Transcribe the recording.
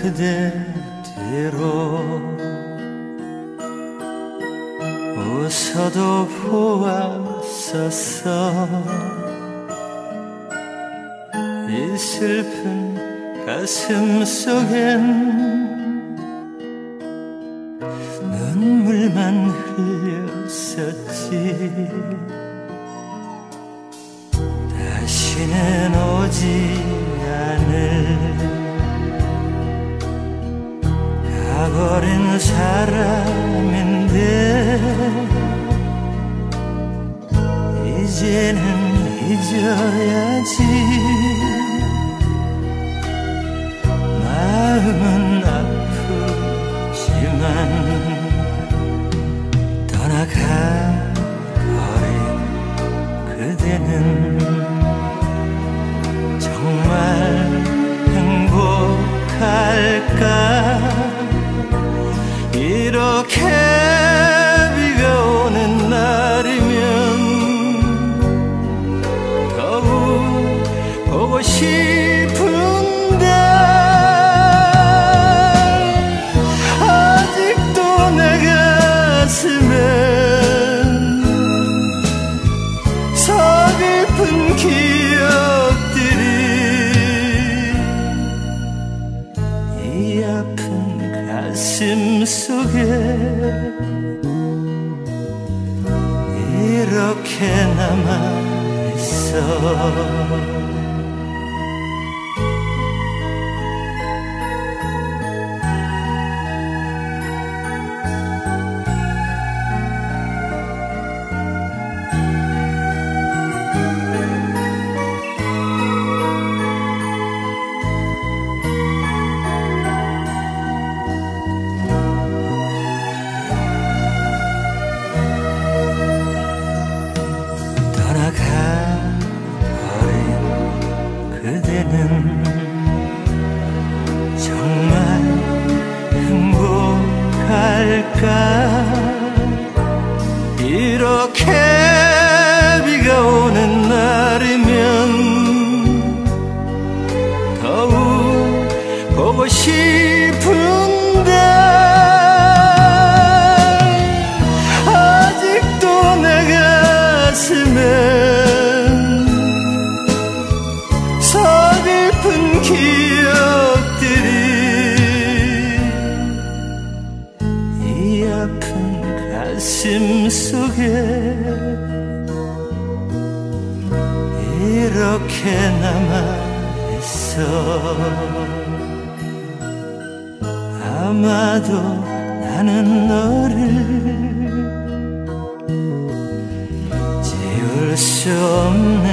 그대 대로 웃어도 보았었어. 이 슬픈 가슴 속엔 눈물만 흘렸었지. 다시는 오지 사람인데 이제는 잊어야지. 마음은 아프지만 떠나가버린 그대는 정말 행복할까 이 아픈 가슴 속에 이렇게 남아 있어 행복할까? 이렇게 비가 오는 날이면 더욱 보고 싶 아픈 가슴 속에 이렇게 남아 있어. 아마도 나는 너를 지울 수 없는